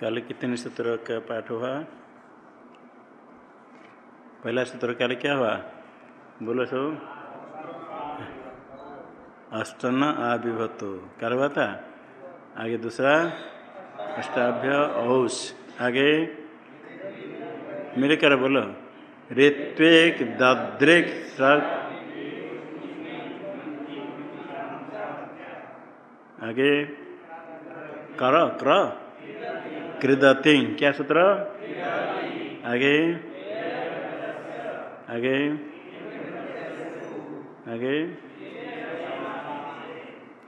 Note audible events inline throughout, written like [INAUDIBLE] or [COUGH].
कल कितने सूत्र का पाठ हुआ। पहला सूत्र कल क्या हुआ? बोलो सो। अष्टन आविभत्तो क्या हुआ था? आगे दूसरा। अष्टाभ्य औष। आगे। मेरे कर बोलो। ऋत्विक, दद्रिक आगे। कर, क्र। कृदति क्या सूत्र? आगे। आगे। आगे।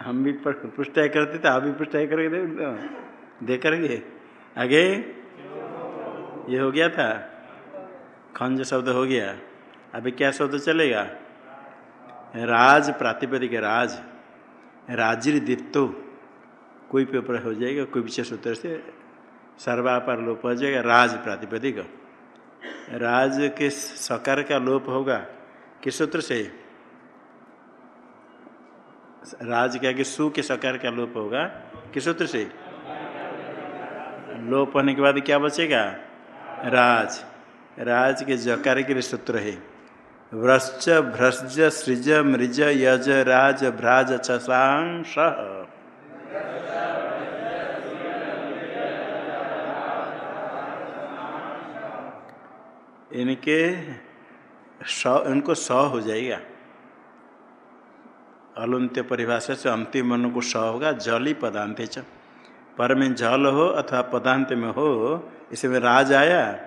हम भी पुष्टाई करते थे, आप भी पुष्टाई करके दे दे करेंगे? आगे। ये हो गया था। खंज शब्द हो गया? अभी क्या शब्द चलेगा? राज प्रातिपदिक राज। राजिर दीप्तो कोई पेपर हो जाएगा, कोई विशेष सूत्र से सर्वापर लोप हो जाएगा राज प्रातिपदिक। राज के सकार का लोप होगा? किस सूत्र से? राज क्या कि सु के सकार का लोप होगा? किस सूत्र से? लोप होने के बाद क्या बचेगा? राज। राज के जकार के लिए सूत्र है। व्रश्च भ्रज सृज, मृज, यज, राज, भ्राज, चसांश। इनके स, इनको स हो जाएगा। अलुंत्य परिभाषा से अंतिम मन को स होगा, जल ही पदांत च। पर में जल हो अथवा पदांत में हो, इसमें राज आया,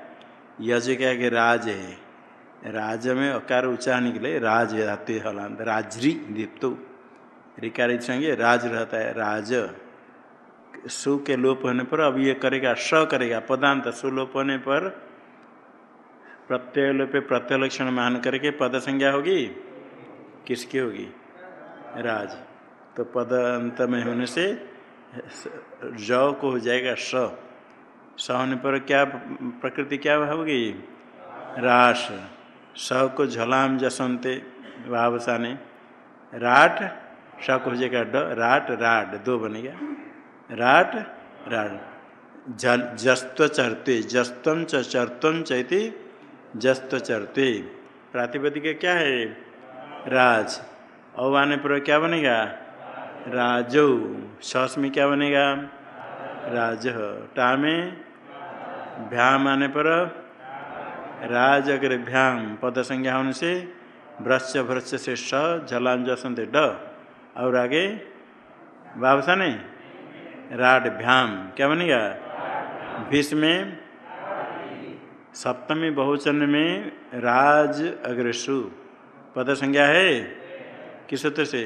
यज क्या कि राज है। राज में अकार उच्चारण के लिए राज धातु हलांत, राजरी दीप्तो। रिकार संगे, राज रहता है, राज। सु के लोप होने पर अब ये करेगा, स करेगा, पदांत सुलोप होने पर प्रत्यय लोपे प्रत्यय लक्षण मान करके पद संज्ञा होगी? किसकी होगी? राज। तो पद अंत में होने से ज को हो जाएगा स स होने पर क्या प्रकृति क्या होगी? रास स को झलाम जसंते वावसाने। राट स को हो जाएगा ड। राट, राड। दो बनेगा राट, राड। जस्त चरते जस्तम चरतम चैती जस्त चरते। प्रातिपदिक क्या है? राज। औ आने पर क्या बनेगा? राजो। सस में क्या बनेगा? राज। टा में भ्याम आने पर राज अगर भ्याम। पद संज्ञा होने से भ्रश्य भ्रश्य से स झलाम जसंत ड। और आगे बाबसा नहीं राड भ्याम। क्या बनेगा? भीष में सप्तमी बहुचन में राज अग्रसु। पद संज्ञा है? किस सूत्र से?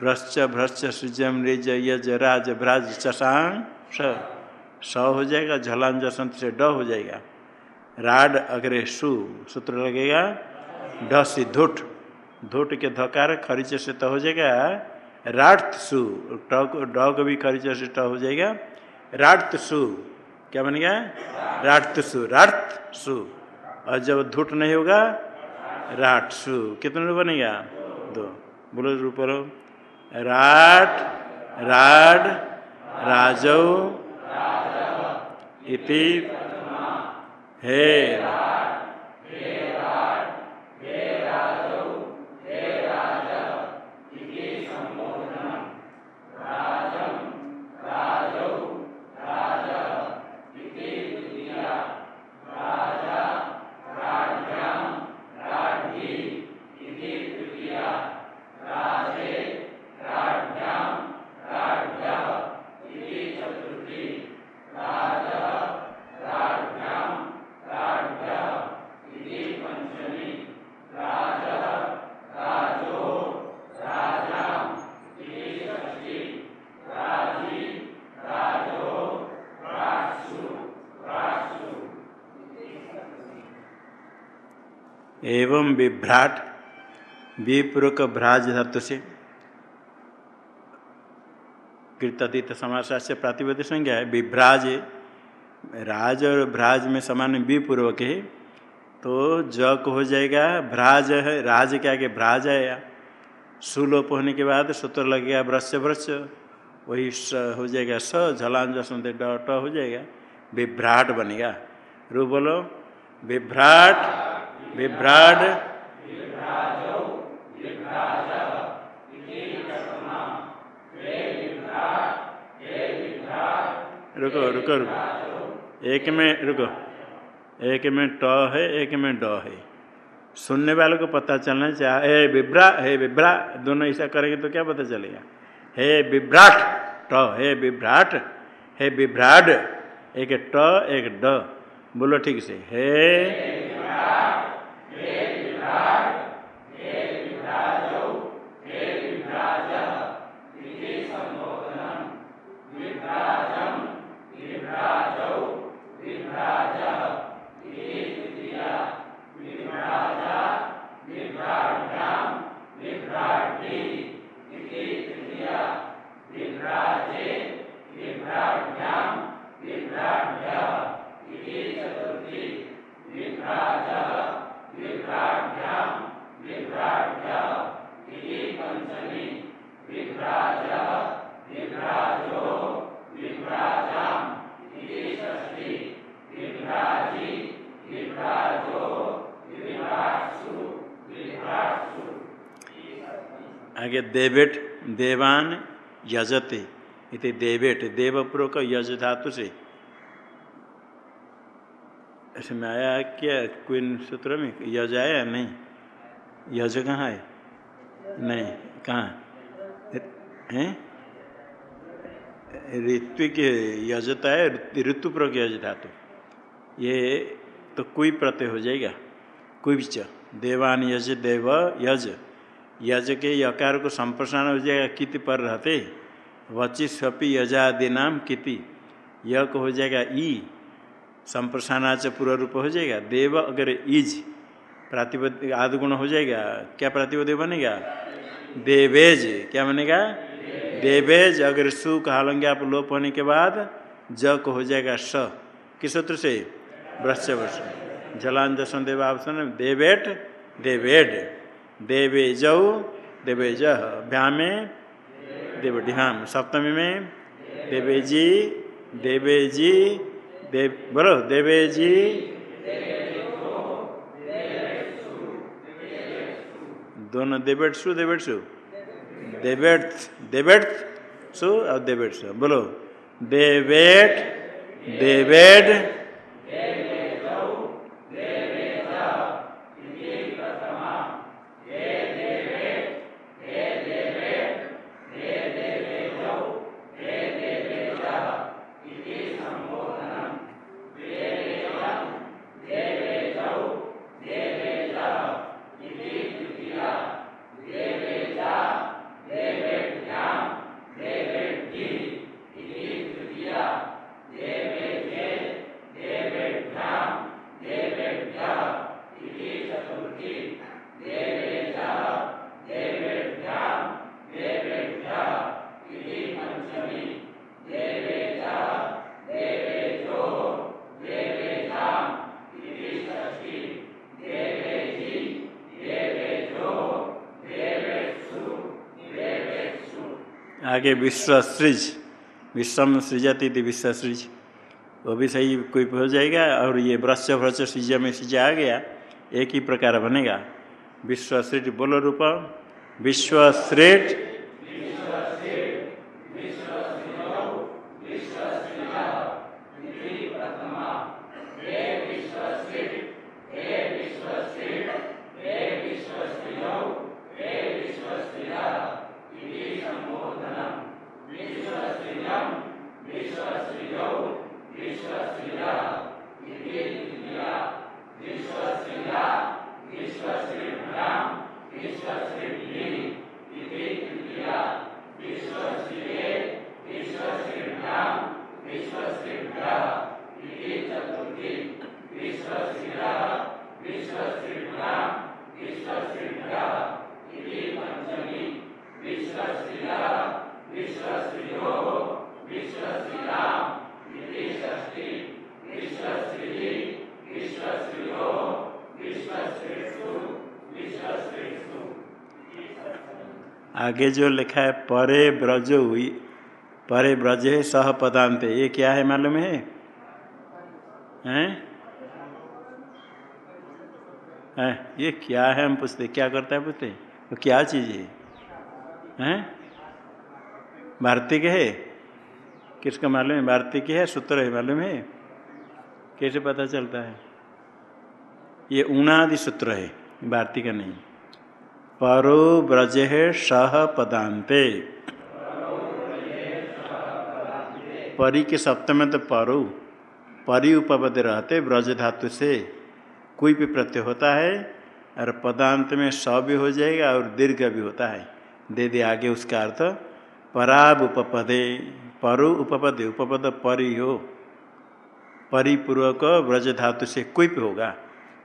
भ्रश्च भ्रश्च सृजम रेज यज राज भ्राज चशांग स हो जाएगा झलान जसंत से ड हो जाएगा। राड अग्रे सु सूत्र लगेगा? ड से धुट धुट के धकार खरीच से तो हो जाएगा। राट सु ड को भी खरीच से ट हो जाएगा। राट सु क्या बनेगा राट सु राट सु और जब धुट नहीं होगा राट सु कितने रूप बनेगा दो। बोलो रूप राट, राड राजौ इति, हे एवं विभ्राट विपूर्वक भ्राज धातु से कृततीत समास से प्रातिपद संज्ञा है, विभ्राज, राज और भ्राज में समान विपूर्वक है तो जक हो जाएगा, भ्राज है, राज के आगे भ्राज आया, सुलोप होने के बाद सूत्र लगेगा, वृक्ष वृक्ष, वही स हो जाएगा, स झलान जसंत ड हो जाएगा, विभ्राट बनेगा। रू बोलो, विभ्राट विभ्राट रुको रुको रुको। एक में, रुको। एक में ट है, एक में ड है। सुनने वाले को पता चलना चाहिए। हे विभ्रा हे विभ्रा, दोनों ऐसा करेंगे तो क्या पता चलेगा? हे विभ्राट, ट। हे विभ्राट हे विभ्राट एक ट, एक ड। बोलो ठीक से। हे आगे देवेट, देवान, यजते। इति देवेट देवपूर्वक यज धातु से। इसमें आया क्या क्वीन सूत्र में? यज आया? नहीं। यज कहाँ है? नहीं। कहाँ? है? ऋतु के यजता है ऋतुपूर्वक यज धातु। ये तो कोई प्रत्यय हो जाएगा। कोई देवान यज, देव यज। यज के यकार को संप्रसारण हो जाएगा, किति पर रहते? वचिस्वपी यजादि नाम किति। यक हो जाएगा ई, संप्रसारणाच पूर्व रूप हो जाएगा। देव अगर इज़ प्रातिपद आदि गुण हो जाएगा, क्या प्रातिपद बनेगा? देवेज, क्या बनेगा? देवेज। अगर सु कहालेंगे आप लोप होने के बाद ज को हो जाएगा स। किस सूत्र से? वृक्ष वर्ष जलांज संदेव आप देवेट, देवेड। देवेजौ, देवेज, भ्यामे देवढ्याम सप्तमी में, देवेजी देवेजी देव बोलो, देवेजी, दोनों देवेट सु देवेट सु देवेट देवेट सु और देवेट सु, बोलो, देवेट देवेड आगे विश्व सृज, विश्वम सृजती थी विश्व सृज। वो भी सही कोई हो जाएगा और ये ब्रश भ्रश सृज में सृज आ गया, एक ही प्रकार बनेगा। विश्व सृज बोलो रूप विश्व सृज आगे जो लिखा है, परे ब्रज हुई। परे ब्रज है, सह पदांत ये क्या है मालूम है? हैं? है? ये क्या है हम पूछते क्या करता है पूछते तो क्या चीज़ है? हैं? भारतीय है? किसका मालूम है? भारतीय है? सूत्र है, मालूम है? कैसे पता चलता है? ये ऊणादि सूत्र है भारतीय का नहीं। परो ब्रज है सह पदांते परी के सप्तम तो परो। परी उपपद रहते ब्रज धातु से। कोई भी प्रत्यय होता है, और पदांत में स भी हो जाएगा और दीर्घ भी होता है। दे दे आगे उसका अर्थ, पराब उपपदे। परु उपपदे, उपपद परि हो। परिपूर्वक ब्रज धातु से भी होगा।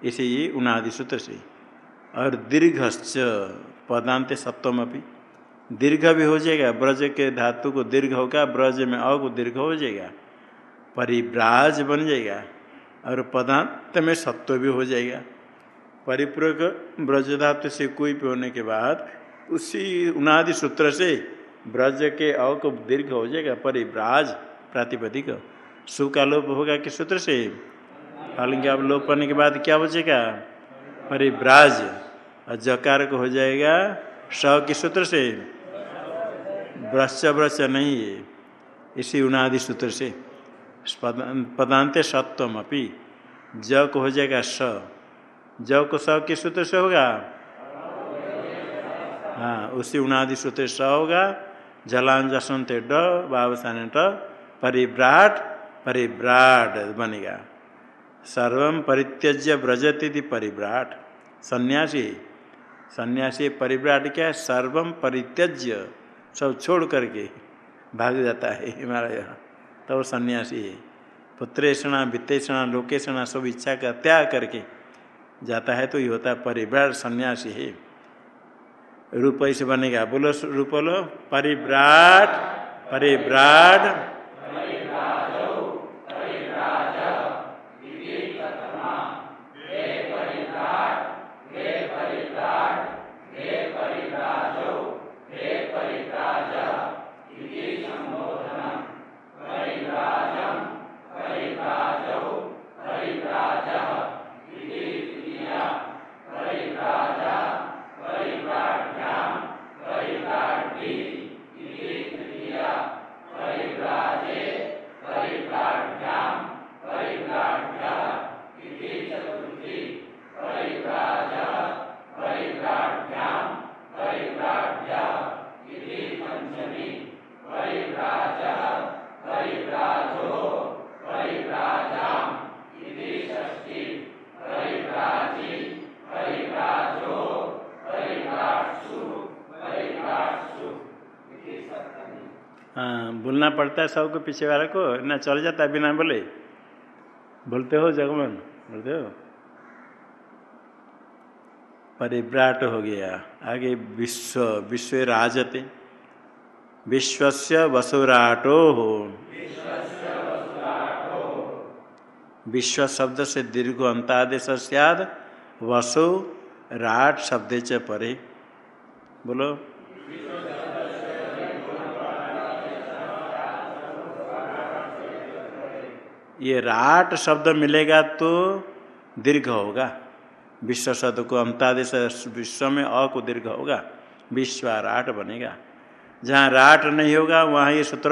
इसे ये उनादि सूत्र से। और दीर्घश्च पदांत सप्तम अभी दीर्घ भी हो जाएगा, ब्रज के धातु को दीर्घ होगा, ब्रज में अ को दीर्घ हो जाएगा परिव्राज बन जाएगा, और पदांत में सत्व भी हो जाएगा। परिपूरक ब्रज धातु से कोई भी होने के बाद, उसी उनादि सूत्र से ब्रज के अ को दीर्घ हो जाएगा परिव्राज प्रातिपदिक। सु का लोप होगा किस सूत्र से? हालाँकि अब लोप करने के बाद क्या बचेगा परिव्राज और जकार को हो जाएगा स के सूत्र से। ब्रश्च ब्रश्च नहीं है। इसी उनादि सूत्र से। पदांत सत्वम अपी। ज को हो जाएगा स ज को स किस सूत्र से होगा? हाँ उसी उनादि सूत्र स होगा। जलांजसंत ड बावसान ट परिव्राट परिव्राट बनेगा। सर्व परित्यज्य व्रजती परिव्राट सन्यासी। सन्यासी परिव्राट क्या है? सर्वम परित्यज्य। सब छोड़ करके भाग जाता है हिमालय। तब तो सन्यासी है। पुत्रेषणा वित्तेषणा लोकेषणा सब इच्छा का त्याग करके जाता है तो ये होता है परिव्राट सन्यासी है। रूप ऐसे बनेगा। बोलो, रूप बोलो परिव्राट परिव्राट पड़ता है सबको, पीछे वाले को, ना चल जाता है बिना बोले। बोलते हो जगमन, बोलते हो? परिव्राट हो गया। आगे विश्व विश्व राजते। विश्वस्य वसुराटो हो। विश्व शब्द से दीर्घ अंतादेश सियाद। वसु राट शब्द च परे। बोलो। ये राट शब्द मिलेगा तो दीर्घ होगा। विश्व शब्द को अंतादेश विश्व में अ को दीर्घ होगा। विश्व राट बनेगा। जहाँ राट नहीं होगा, वहाँ ये सूत्र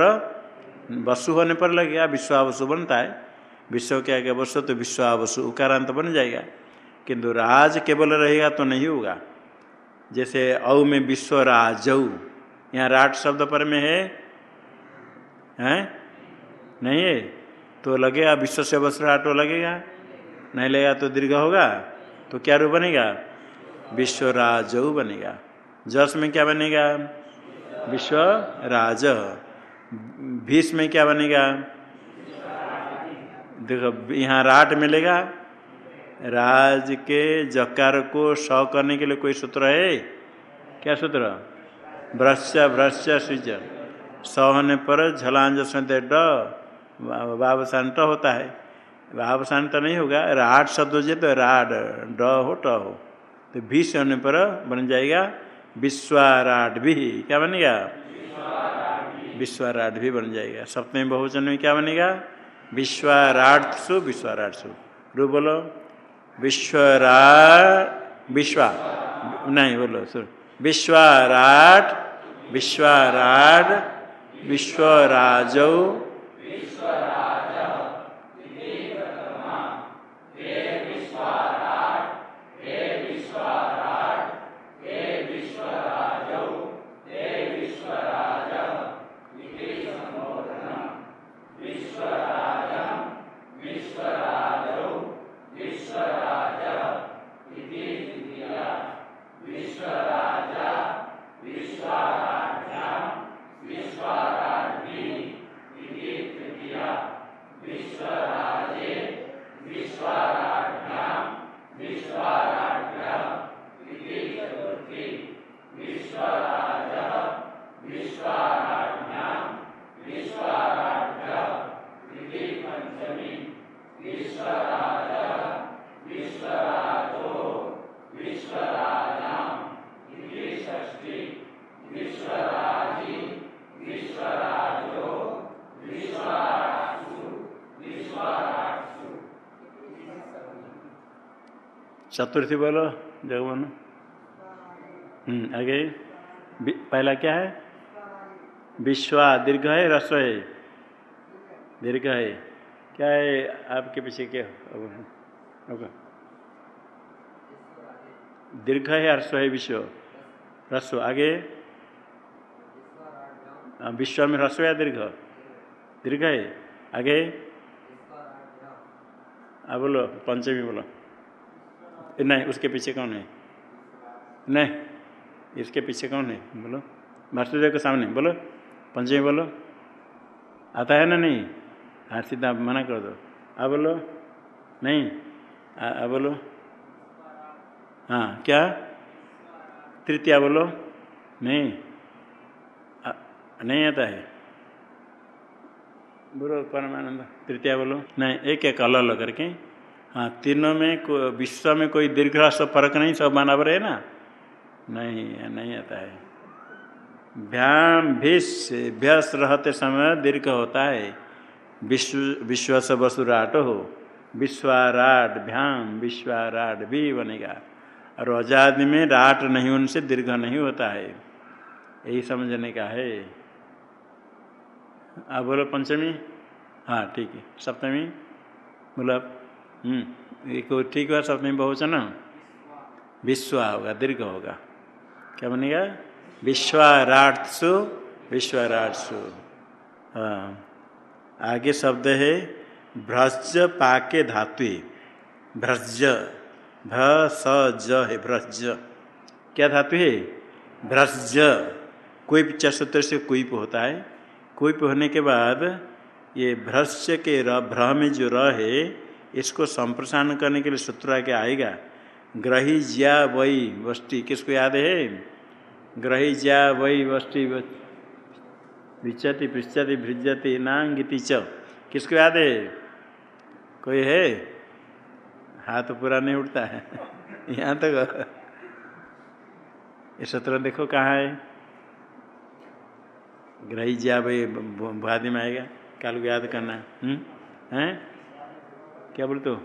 वसु होने पर लगेगा, विश्वावसु बनता है। विश्व के आगे वसु तो विश्वावसु उकारांत बन जाएगा। किंतु राज केवल रहेगा तो नहीं होगा। जैसे औ में विश्व राजऊ यहाँ राट शब्द पर में है। हैं? नहीं है? तो लगेगा विश्व से वस्त्र आटो लगेगा, नहीं लगेगा तो दीर्घ होगा तो क्या रूप बनेगा? विश्व राज बनेगा। जस में क्या बनेगा? विश्व राज भीष में क्या बनेगा? देखो, यहाँ राट मिलेगा। राज के जकार को स करने के लिए कोई सूत्र है? क्या सूत्र? भ्रश्च भ्रश्च सृज स होने पर झलांज ड। भाव शांत होता है। भाव शांत नहीं होगा, राड शब्द हो जाए तो राड, ड हो, ट हो। तो भीष होने पर बन जाएगा विश्वाराड भी। क्या बनेगा? विश्वराट भी बन जाएगा। सप्तमी बहुवचन में क्या बनेगा? विश्वराटसु विश्वराटसु रू बोलो। विश्वरा विश्वा। नहीं, बोलो सुन विश्वराट विश्वराट विश्वराजौ। चतुर्थी बोलो जगमोहन। हम्म, आगे। पहला क्या है? विश्वा दीर्घ है रस्व है? दीर्घ है। क्या है आपके पीछे क्या? होगा दीर्घ है हर्ष है विश्व। रस्व आगे। विश्व में रस्व या दीर्घ? दीर्घ है। आगे। अब बोलो पंचमी बोलो। नहीं उसके पीछे कौन है? नहीं इसके पीछे कौन है? बोलो। वासुदेव के सामने बोलो। पंचमी बोलो। आता है ना नहीं? हाँ सीधा मना कर दो। अब बोलो। नहीं? अब बोलो। हाँ क्या? तृतीया बोलो। नहीं? आ, नहीं आता है। बोलो परमानंद। तृतीया बोलो। नहीं एक एक अलग करके। हाँ तीनों में को, विश्व में कोई दीर्घ फ़र्क नहीं, सब बराबर है ना? नहीं नहीं आता है। भ्याम भिष भ्यस रहते समय दीर्घ होता है। विश्व विश्व वसुराट हो। विश्वाराट भ्याम, विश्वाराट भी बनेगा और आज़ादी में राट नहीं, उनसे दीर्घ नहीं होता है। यही समझने का है। आप बोलो पंचमी? हाँ ठीक है। सप्तमी? बोलो एक ठीक हुआ सप्तमी बहुवचन विश्वा होगा, दीर्घ होगा। क्या बनेगा? विश्वाराटसु विश्वराटसु हाँ। आगे शब्द है भ्रज पाके धातु। भ्रज भ, स, ज है भ्रज क्या धातु है? भ्रज कुप सूत्र से कुप होता है। कुप होने के बाद ये भ्रश्य के र, भ्र में जो र है इसको संप्रसारण करने के लिए सूत्र आगे आएगा। ग्रही ज्या वही वष्टि किसको याद है? ग्रही ज्या वही वष्टि विचति पृछति भृजति नांगिति च। किसको याद है? कोई है? हाथ तो पूरा नहीं उठता है। [LAUGHS] यहाँ तक। ये सूत्र देखो कहाँ है? ग्रही ज्या भाई बुआदी में आएगा। कल को याद करना। है? हम्म? क्या बोलते हो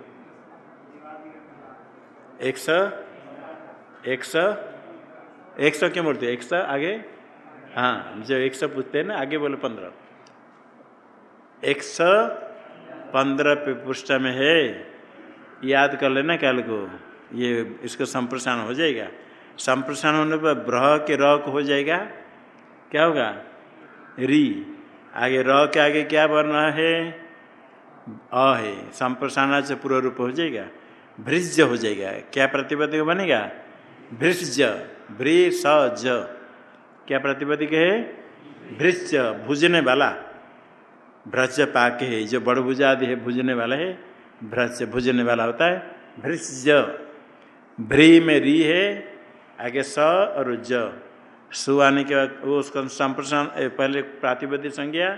एक सौ एक सौ एक सौ क्यों बोलते एक सौ आगे? हाँ जो एक सौ पूछते हैं ना, आगे बोलो पंद्रह। एक सौ पंद्रह पृष्ठ में है। याद कर लेना कल को। ये इसको संप्रसारण हो जाएगा। संप्रसारण होने पर ब्रह के र हो जाएगा। क्या होगा? री। आगे र के आगे क्या बनना है? अ है, संप्रसारण से पूर्व रूप हो जाएगा भृज हो जाएगा। क्या प्रतिपदिक बनेगा? भृज भ्री स ज क्या प्रतिपदिक है? भृज भुजने वाला। भ्रज पाक है, जो बड़ भुजा आदि है, भुजने वाला है। भ्रज भुजने वाला होता है भृज भ्री में री है, आगे स और ज। सु आने के बाद वो उसका संप्रसारण पहले प्रातिपदिक संज्ञा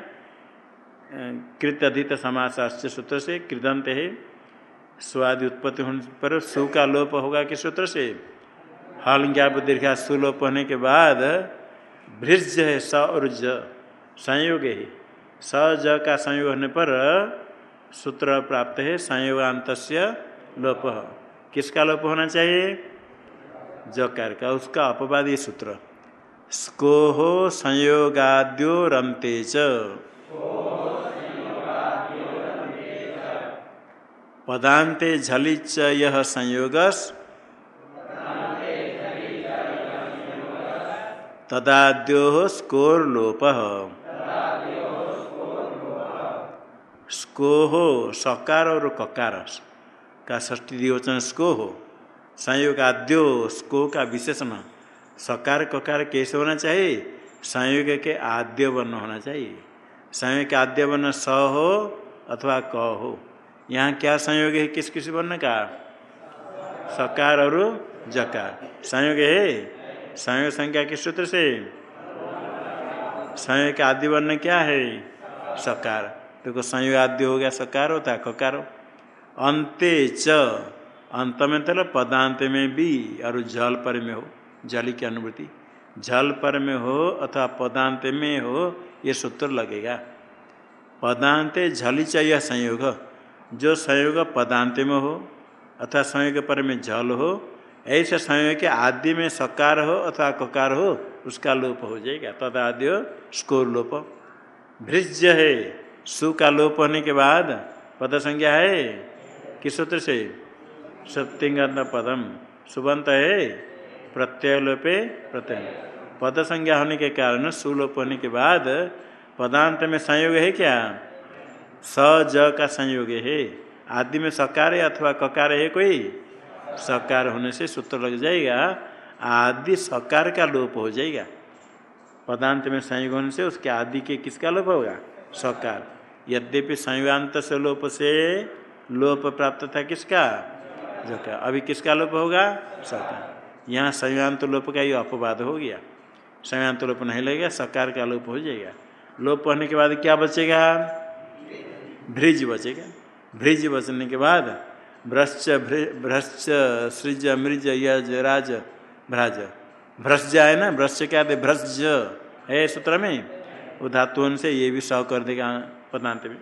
कृत अधित सूत्र से कृदंत है। स्वादि उत्पत्ति होने पर सु का लोप होगा किस सूत्र से? हल ज्ञाप दीर्घा सुलोप होने के बाद भृज है स और ज, संयोग ही। स, ज का संयोग होने पर सूत्र प्राप्त है संयोगांत लोप। किसका लोप होना चाहिए? जकार का, उसका अपवादी सूत्र। स्कोहो संयोगाद्यो रंते च। पदांते झलिच यह संयोगस। तदाद्यो स्कोर लोप स्को हो सकार और ककार। का ष्टी दिवचन स्को। हो संयोग आद्यो स्को का विशेषण। सकार ककार कैसे होना चाहिए? संयोग के आद्य वर्ण होना चाहिए। संयोग के आद्य वर्ण स हो अथवा क हो। यहाँ क्या संयोग है? किस किस वर्ण का? सकार और जकार। संयोग है? संयोग संख्या किस सूत्र से? संयोग के आदि वर्ण क्या है? सकार। देखो, संयोग आदि हो गया, सकार होता है ककार अंते च। अंत में तो पदांत में भी और जल पर में हो, जल की अनुभूति जल पर में हो अथवा पदांत में हो, ये सूत्र लगेगा। पदांत झली चाहिए संयोग। जो संयोग पदांत में हो, अथवा संयोग पर में जल हो, ऐसे संयोग के आदि में सकार हो, अथवा ककार हो, उसका लोप हो जाएगा। तथा आदि हो, स्कोर लोप। भृज है, सु का लोप होने के बाद पद संज्ञा है, किस सूत्र से? सत्यंग पदम। सुबंत है, प्रत्यय लोपे प्रत्यय। पद संज्ञा होने के कारण सुलोप होने के बाद पदांत में संयोग है क्या? स ज का संयोग है। आदि में सकार है अथवा ककार है कोई? सकार होने से सूत्र लग जाएगा, आदि सकार का लोप हो जाएगा। पदांत में संयोग होने से उसके आदि के किसका लोप होगा? सकार। यद्यपि संयुगांत से लोप से लोप प्राप्त था किसका? का अभी किसका लोप होगा? सकार। यहाँ संयुगांत लोप का ही अपवाद हो गया। संयुगांत लोप नहीं लगेगा, सकार का लोप हो जाएगा। लोप होने के बाद क्या बचेगा? भ्रिज बचेगा भ्रिज बचने के बाद, भ्रश्च भ्रश्च सृज मृज यज राज भ्राज। भ्रष्ज है ना? भ्रश्च क्या दे भ्रज है सूत्र में? वो से ये भी स कर देगा, पदांत में।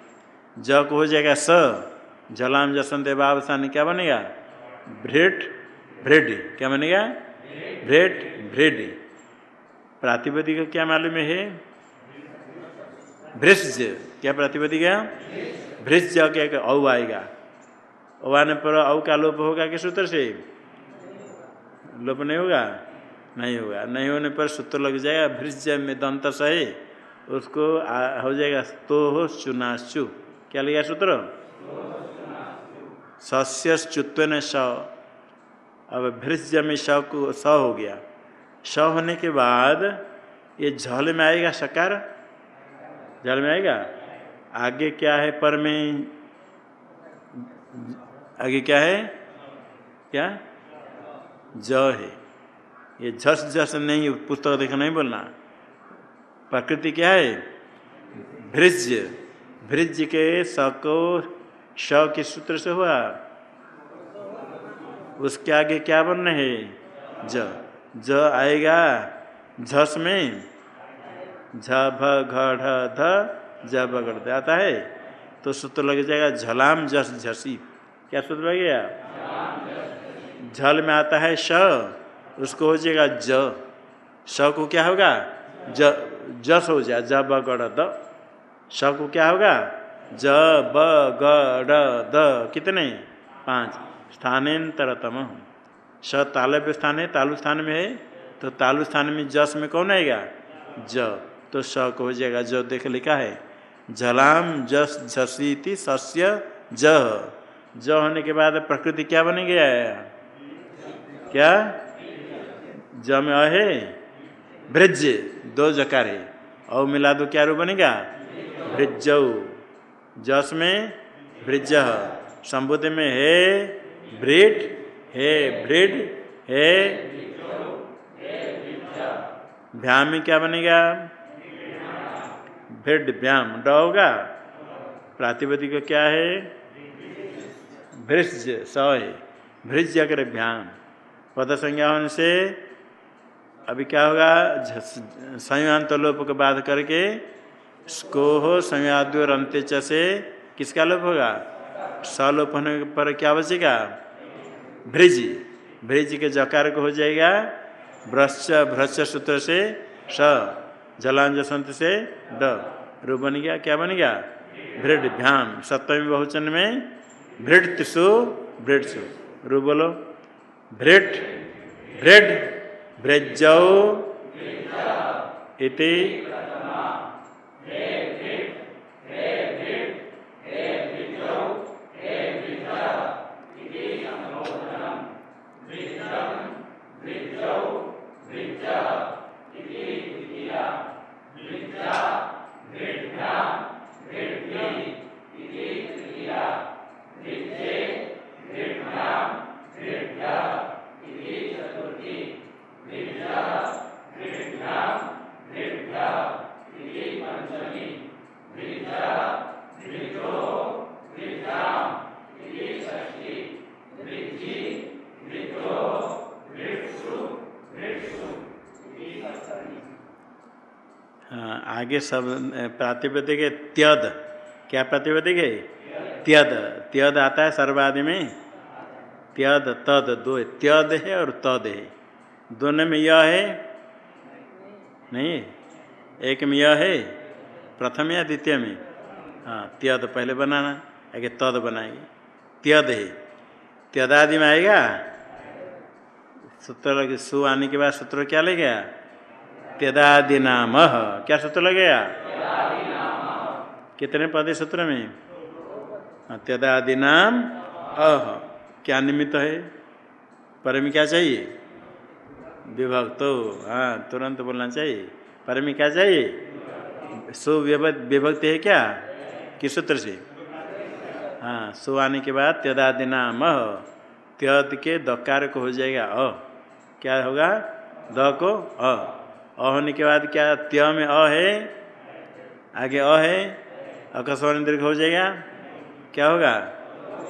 ज को हो जाएगा स। जलाम जसंत बाबसान क्या बनेगा? भ्रेट, भ्रेड। क्या बनेगा? भ्रेट, भ्रेड। प्रातिपदिक क्या मालूम है? भ्रज क्या प्रतिपति गया भ्रज क्या औ आएगा। औ आने पर औ का लोप होगा कि सूत्र से? लोप नहीं होगा? नहीं होगा। नहीं होने पर सूत्र लग जाएगा भ्रज में दंत सहे उसको आ, हो जाएगा तो हो चुनाशु क्या लगेगा सूत्र? सस्य चुत्व ने स अब भ्रज में स को स हो गया। स होने के बाद ये झल में आएगा सकार झल में आएगा? आगे क्या है पर में? आगे क्या है? क्या? ज है। ये झस झस नहीं पुस्तक देखा नहीं बोलना। प्रकृति क्या है? भृज भ्रिज के स को श के सूत्र से हुआ। उसके आगे क्या बनना है? ज। ज आएगा झस में। झ, भ, घ ध। ज बगड़ आता है तो सूत्र लग जाएगा, झलाम जस झसी। क्या सूत्र लग गया? झल में आता है श, उसको हो जाएगा ज। स को क्या होगा? ज, जस हो जाए ज बगड़ द स को क्या होगा? ज, ब, ग द, कितने? पाँच। स्थानांतरतम। स तालव्य स्थान है, तालु स्थान में है तो तालु स्थान में जस में कौन आएगा? ज। तो स को हो जाएगा, ज देख लिखा है। जलाम जस झसी सस्य ज। ज होने के बाद प्रकृति क्या बन गया? है क्या? ज में अहे। भृज दो जकार। है और मिला दो क्या रूप बनेगा? भृज जस में भृज संबुद्ध में हे भ्रेड हे भ्रेड हे भ्याम में क्या बनेगा? भेड व्याम ड होगा। प्रातिपदिक क्या है? भृज स है भृज अगर भ्याम पद संज्ञा होने से अभी क्या होगा? संयुक्त लोप को बाध करके स्कोह संयाद्यो और अंत्य से किसका लोप होगा? सलोप होने पर क्या बचेगा? भ्रिज भ्रिज के जकार को हो जाएगा। भ्रश्च भ्रश्च सूत्र से स जलांज संत से ड रू बन गया, क्या बन गया? भृड भ्याम सप्तमी बहुचन में भृट सु भृट रू बोलो। भृट भृड भृजौ इति आगे सब प्रातिपदिक है त्यद। क्या प्रातिपदिक है? त्यद। त्यद आता है सर्वादि में? त्यद, तद, दो त्यद है और तद है। दोनों में यह है? नहीं। एक में यह है? प्रथम या द्वितीय में? हाँ त्यद पहले बनाना, आगे तद बनाएँगे। त्यद है। त्यदादि में आएगा? सूत्र सु आने के बाद सूत्र क्या ले गया त्यदादि नाम क्या सूत्र लगेगा कितने पदे सूत्र में? हाँ, त्यदादि नाम अह। क्या निमित्त है? पर में क्या चाहिए? विभक्त। तो हाँ तुरंत बोलना चाहिए। पर में क्या चाहिए? सु विभक्ति है क्या? किस सूत्र से? हाँ सु आने के बाद त्यदादि नाम अह त्यद के दकार को हो जाएगा अ। क्या होगा? द को अ। अ होने के बाद क्या त्य में अ है? आगे अ है? अकस्मण दीर्घ हो जाएगा? क्या होगा?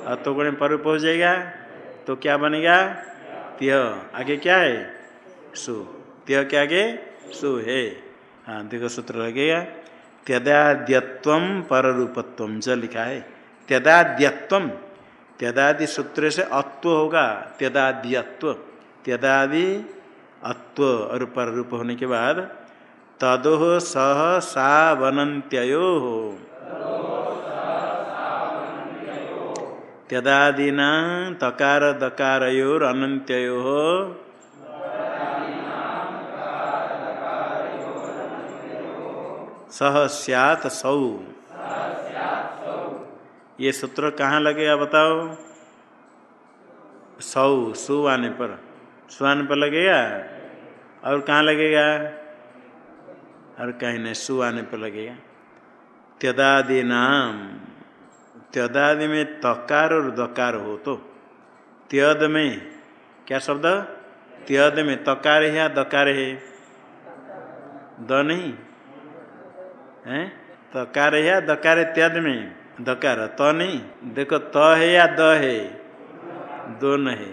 अतोगुण पर हो जाएगा? तो क्या बनेगा? त्य। आगे क्या है? सु। त्य के आगे सु है। हाँ देखो सूत्र लगेगा त्यदाद्यत्व पर रूपत्व ज लिखा है। त्यदाद्यत्व। त्यदादि सूत्र से अत्व होगा। त्यदाद्यत्व। त्यदादि अत्व और पर रूप होने के बाद तदोह सह सा वनंत्यो त्यदादीना तकार दकारयोर अनंत्यो सह सैत सौ। ये सूत्र कहाँ लगेगा बताओ? सौ, सु आने पर। सुहान पर लगेगा और कहाँ लगेगा? और कहीं नहीं, सु आने पर लगेगा। त्यदादि नाम। त्यदादि में तकार और दकार हो तो। त्यद में, क्या शब्द? त्यद में तकार है या दकार है? द नहीं। है? तकार है या दकार है त्यद में? दकार। त नहीं। देखो, त है या द है? दोनों है।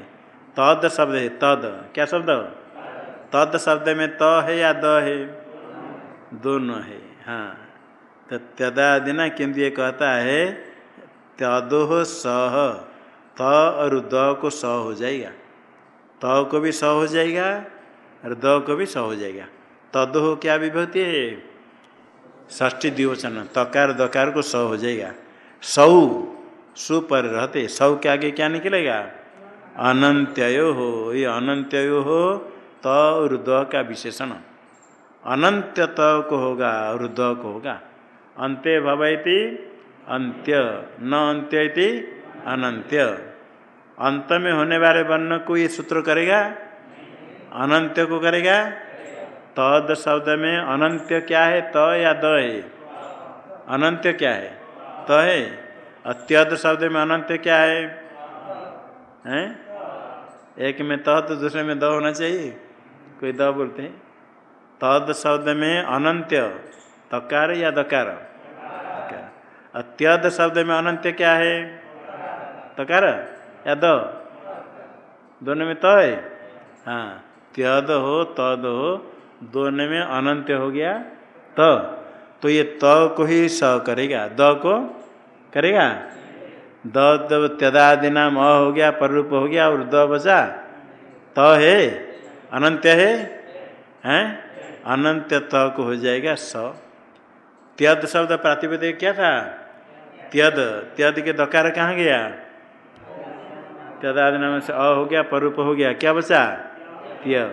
तद शब्द है, तद। क्या शब्द? तद शब्द में त है या द है? दोनों है हाँ। तो त्यदादि ना किंतु ये कहता है तदोह सह त और द को स हो जाएगा। त को भी स हो जाएगा और द को भी स हो जाएगा। तदोह क्या विभक्ति है? ष्ठी द्विवचन, तकार दकार को स हो जाएगा। सौ सु पर रहते। सौ के आगे क्या निकलेगा? अनंत्यो हो, ये अनंत्यो हो त द का विशेषण। अनंत त को होगा द को होगा। अंत्य भवती, अंत्य, न अंत्य अनंत्य। अंत में होने वाले वर्ण को ये सूत्र करेगा? अनंत्य को करेगा? तद शब्द में अनंत्य क्या है? त या द है? अनंत्य क्या है? त है। अत्यद शब्द में अनंत्य क्या है? हैं? एक में त तो दूसरे में द होना चाहिए। कोई द बोलते हैं? तद शब्द में अनंत्य, तकार या दकार अत्यद शब्द में अनंत्य क्या है? तकार या द? दोनों में त है? हाँ। त्यद हो, तद हो, दोनों में अनंत्य हो गया त। तो ये त को ही स करेगा। द को करेगा? द त्यदादि नाम अ हो गया पर रूप हो गया, और द बचा? त है। अनंत है? हैं? अनंत त को हो जाएगा स। त्यद शब्द प्रातिपदिक क्या था? त्यद। त्यद के दकार कहाँ गया? त्यदादि नाम से अ हो गया, परूप हो गया। क्या बचा? त्य।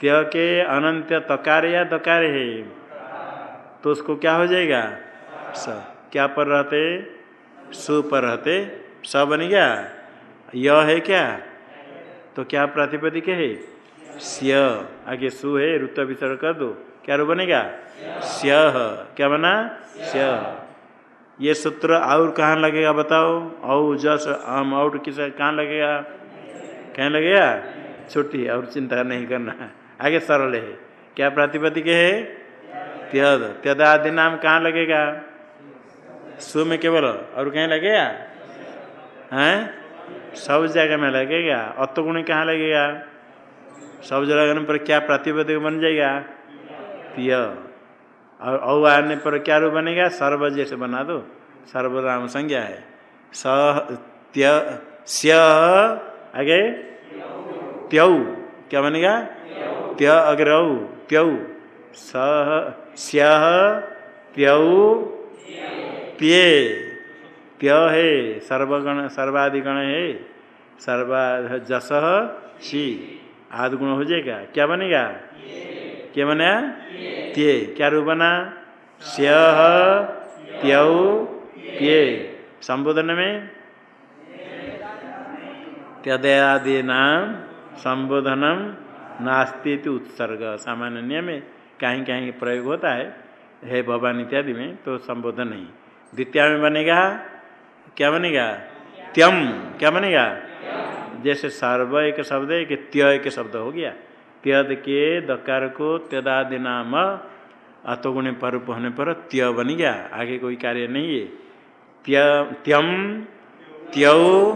त्य के अनंत तकार या दकार है? तो उसको क्या हो जाएगा? स। क्या पर रहते? सु पर रहते। स बन गया? य है क्या? तो क्या प्रातिपदिक है? स्य। आगे सु है ऋत विसर्ग कर दो। क्या रू बनेगा? स्य। क्या बना? स्य। ये सूत्र और कहाँ लगेगा बताओ? औ जस आम आउट किस कहाँ लगेगा? कहाँ लगेगा? छुट्टी और चिंता नहीं करना। आगे सरल है। क्या प्रातिपदिक है? त्यद। त्यद आदि नाम कहाँ लगेगा? सु में केवल। और कहीं लगेगा? हैं? सब जगह में लगेगा। अतगुण कहाँ लगेगा? सब लगने पर क्या प्रातिपदिक बन जाएगा? त्य और औ आने पर क्या रूप बनेगा? सर्व जैसे बना दो। सर्वनाम संज्ञा है। स, त्य, स्य, आगे? त्यौ क्या बनेगा? त्य अग्र। त्यौ सह स्य त्यौ त्ये त्य है। सर्वगण, सर्वाधिगण है। सर्वा जस शी। आदि गुण हो जाएगा। क्या बनेगा? क्या बना? त्ये क्या रूप बना? स्य त्यौ त्ये संबोधन में? त्यदयादि नाम संबोधनम नास्ती उत्सर्ग। सामान्य नियम में कहीं कहीं प्रयोग होता है, हे भगवान इत्यादि में तो संबोधन नहीं। द्वितीय में बनेगा, क्या बनेगा? त्यम। क्या बनेगा? जैसे सर्व एक शब्द है कि त्य एक शब्द हो गया। त्यद के दकार को, त्यदादि नाम, अतोगुण पर होने पर त्य बन गया। आगे कोई कार्य नहीं है। त्य, त्यम, त्यौ,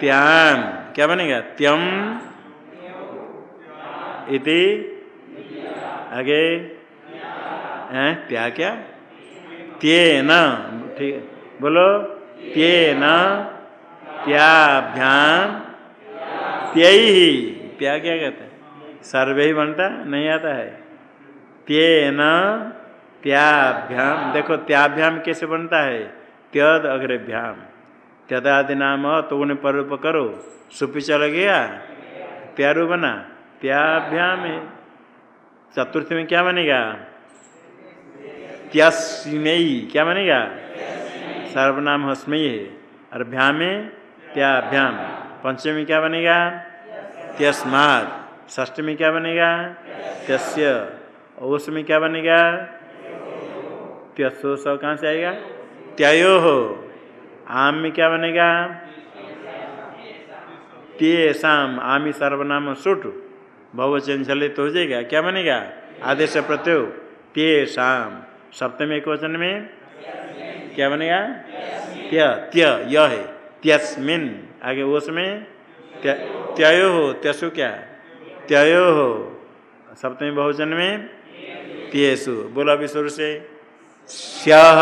त्याम। क्या बनेगा? त्यम, इति, आगे, हैं, त्या क्या? त्ये न ठीक बोलो त्ये न त्याभ्याम त्यय ही त्या क्या कहते हैं? सर्वे ही बनता नहीं आता है। त्येन त्याभ्याम देखो, त्याभ्याम कैसे बनता है? त्यद अग्रभ्याम। त्यदादि नाम तो उन्हें परूप करो। सुपी चल गया त्यारू बना। त्याभ्याम चतुर्थ में क्या बनेगा? त्यस्मयी क्या बनेगा? सर्वनाम हस्मयी है। और भ्याम में त्याभ्याम। पंचमी क्या बनेगा? त्यस्मात ष्ट में क्या बनेगा? त्यस्य ओस में क्या बनेगा? त्यसो स कहाँ से आएगा? त्यो हो आम में क्या बनेगा? तेषाम। आमी सर्वनाम सुट। बहुवचन चले तो हो जाएगा। क्या बनेगा? आदेश प्रत्यो तेषाम। सप्तमी एक वचन में? क्या बनेगा? त्य। त्य। य है। त्यस्मिन। आगे उसमें त्ययो त्यो हो, त्यसु क्या? त्ययो हो। सप्तमी बहुजन में, त्यसु। बोला अभी शुरू से श्याह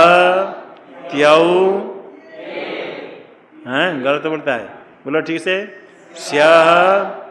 त्यऊ। हैं, गलत बोलता है। बोला ठीक से, स्यह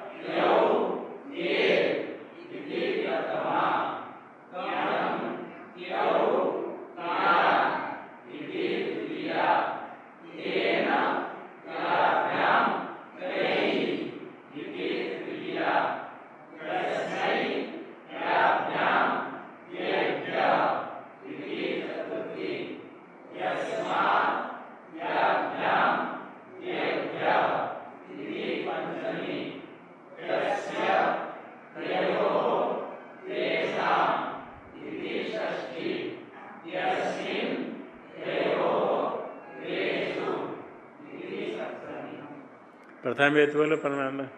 वेद बोलो परमानंद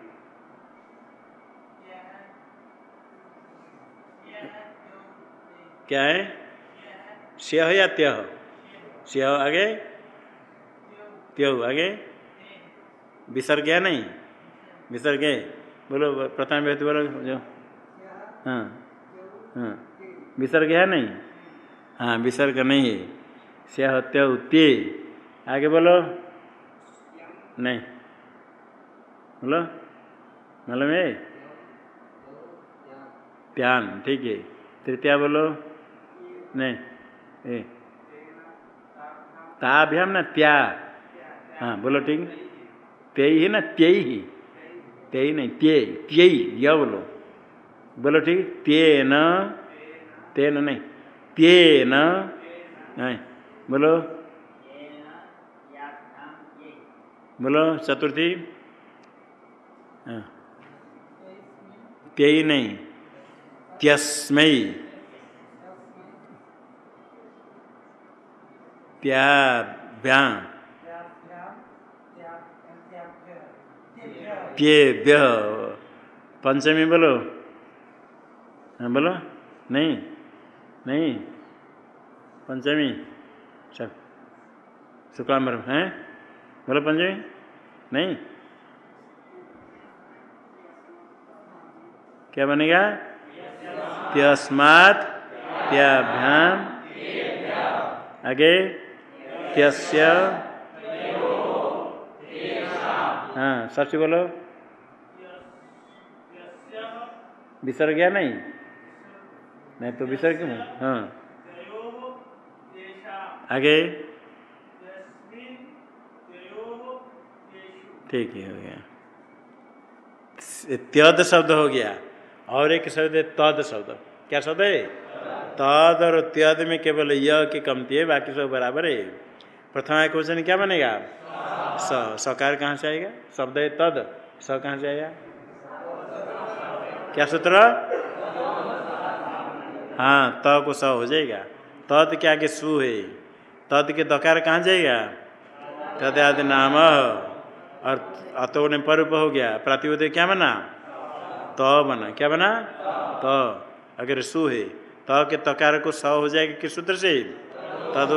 क्या है? स्यह या त्यह? स्यह आगे? त्यह आगे? विसर्ग गया नहीं? विसर्ग गए बोलो, प्रथम वेद बोलो जो। हाँ। हाँ। विसर्ग है नहीं? हाँ विसर्ग नहीं है। से हत्या उत्ते आगे बोलो। नहीं। बोलो। मालूम है त्यान ठीक है। तृतीया बोलो। नहीं, ए। ताभ्याम ना त्या। हाँ बोलो ठीक। तेई है ना त्यई ही। त्यई नहीं त्ये त्यई यह बोलो। बोलो ठीक। तेन तेन नहीं। तेन नहीं। बोलो। बोलो, चतुर्थी। हाँ। नहीं त्यस्मय त्याभ्या त्येभ्य पंचमी बोलो। हाँ बोलो। नहीं नहीं। पंचमी। सब शुक्लाम्बर हैं? बोलो पंचमी। नहीं? क्या बनेगा त्यस्मात् त्याभ्याम आगे त्यस्य हाँ सच बोलो विसर्ग गया नहीं नहीं तो विसर्ग क्यों हाँ आगे ठीक है हो गया त्यद शब्द हो गया और एक शब्द है तद शब्द। क्या शब्द है? तद और त्यद में केवल य की कमती है, बाकी सब बराबर है। प्रथमा क्वेश्चन क्या बनेगा? स। सकार कहाँ से आएगा? शब्द है तद। स कहाँ से आएगा? क्या सूत्र? हाँ त को स हो जाएगा। तद के आगे सु है। तद के दकार कहाँ जाएगा? तद आदि नाम। और अतो ने परूप हो गया। प्रातिपद क्या बना? त बना। क्या बना? त। अगर सु है, त के तकार को स हो जाएगा किस सूत्र से? तद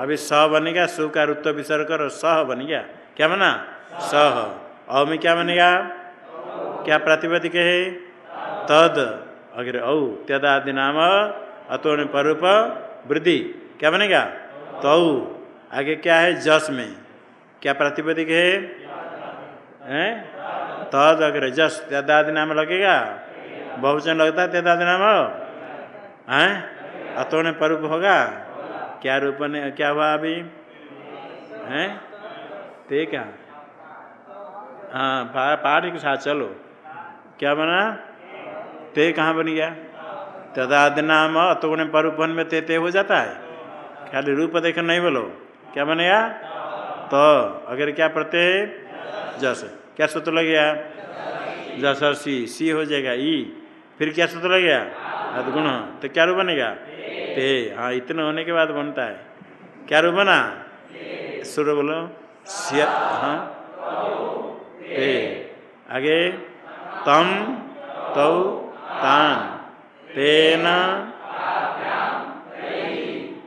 अभी स बनेगा सु का रुत्व विसर्ग करो सह बन गया। क्या बना? सह अ में क्या बनेगा क्या प्रातिपदिक है? तद। अगर औ तद आदि नाम अतो ने परूप, वृद्धि। क्या बनेगा तौ। आगे क्या है? जस में। क्या प्रातिपदिक हैं? तद अगर। जस तद आदि नाम लगेगा? बहुवचन लगता है तद आदि नाम? हैं? अतो ने परूप होगा? क्या रूप ने, क्या हुआ अभी? हैं? ते क्या हाँ पाठ के साथ चलो। क्या बना? ते कहाँ बन गया? तदादि नाम अतोगुण परूपन में ते ते हो जाता है। खाली रूप देखकर नहीं बोलो। क्या बनेगा? तो अगर क्या प्रत्यय? जस। क्या सूत्र लग गया? जस सी सी हो जाएगा, ई। फिर क्या सूत्र लग गया? अदगुण तो क्या रूप बनेगा? ते। हाँ इतना होने के बाद बनता है। क्या रूप बना? सुर बोलो। हाँ। ते। आगे। तम, तौ, तान। तेन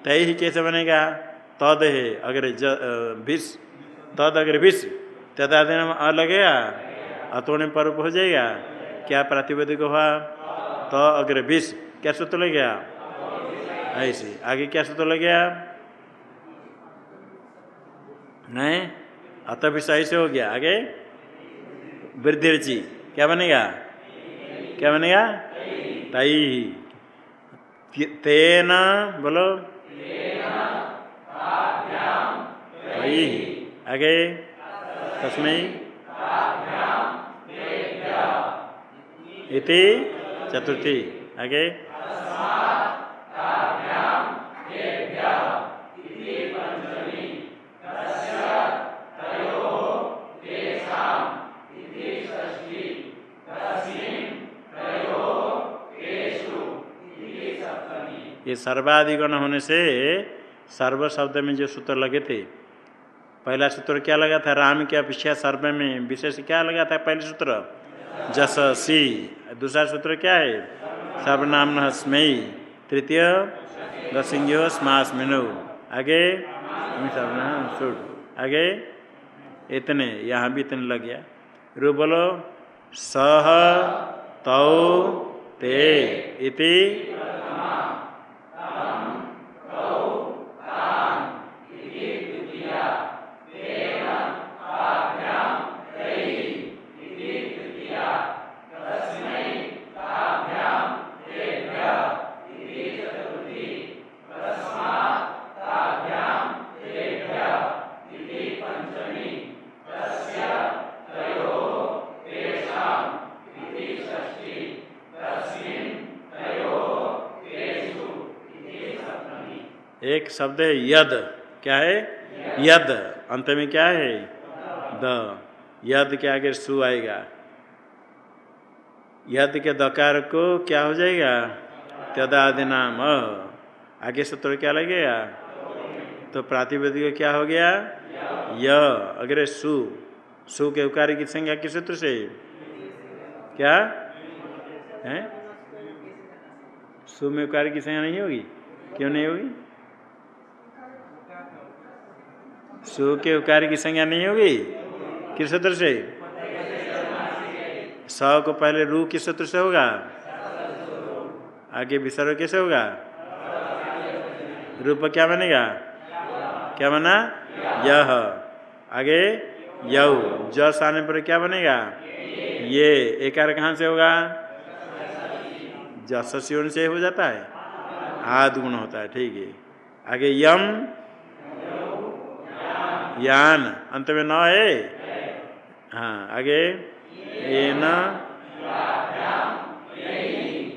तय ही कैसे बनेगा? तद है, अगर विष तद, अगर विष तदा दिन अ लगेगा अतोड़े पर हो जाएगा क्या प्रातिपदिक हुआ? तो अगर बीस। क्या सूत्र लग गया ऐसे। आगे क्या सूत्र लग गया नहीं? अत विष ऐसे हो गया। आगे? वृद्धि रुचि क्या बनेगा? क्या बनेगा? तई तेना बोलो। तई आगे? तस्मय इति चतुर्थी। आगे। ये सर्वाधिगण होने से सर्व शब्द में जो सूत्र लगे थे पहला सूत्र क्या लगा था? राम की अपेक्षा सर्व में विशेष क्या लगा था पहले सूत्र? जस सी दूसरा सूत्र क्या है? सर्वनाम न स्मयी तृतीय दसिंग्यो स्मास्मिनो। आगे? सर्वनाम सुट आगे? इतने, यहाँ भी इतने लग गया। रू बोलो, सह, तौ, ते, इति। एक शब्द है यद। क्या है? यद। अंत में क्या है? द। यद के आगे सु आएगा। यद के दकार को क्या हो जाएगा? तदादि नाम आगे सूत्र क्या लगेगा? तो प्रातिपदिक क्या हो गया? य। अग्रे सु। सु के उकार की संज्ञा किस सूत्र से? क्या? है? सु में उकार की संज्ञा नहीं होगी? क्यों नहीं होगी? सु के उकार की संज्ञा नहीं होगी? किस सूत्र से? स को पहले रू किस सूत्र से होगा? आगे विसर्ग कैसे होगा? रूप क्या बनेगा? क्या बना? यह। आगे यऊ जस आने पर क्या बनेगा? ये। एकार कहाँ से होगा? जस से हो जाता है। आद गुण होता है, ठीक है। आगे यम। यान अंत में न है? हाँ आगे? ये न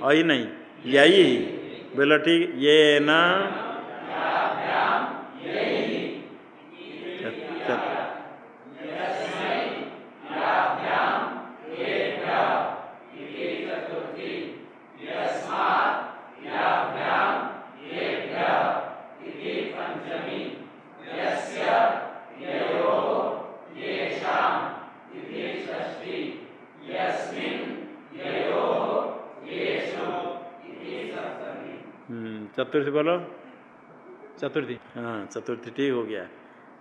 आई नहीं यही बोलो ठीक ये न चतुर्थी बोलो। चतुर्थी। हाँ चतुर्थी ठीक हो गया।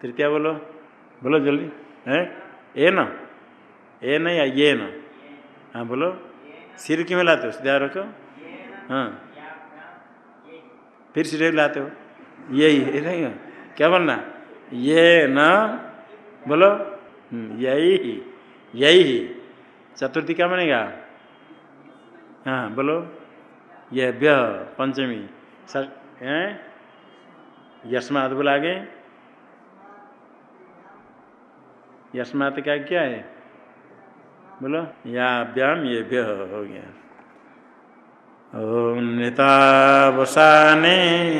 तृतीया बोलो? बोलो जल्दी। है? ए न। ए न या ये न? हाँ बोलो। सिर क्यों लाते हो? सीधा रखो। हाँ। फिर सिर लाते हो। यही नहीं क्या बोलना? ये न। बोलो। यही। यही। चतुर्थी क्या बनेगा? हाँ बोलो। यह व्य पंचमी। यस्मात बोला गए। यशमात का क्या है? बोलो। या व्याम ये व्य हो गया। ओम नेता बसाने